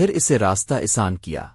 پھر اسے راستہ اسان کیا۔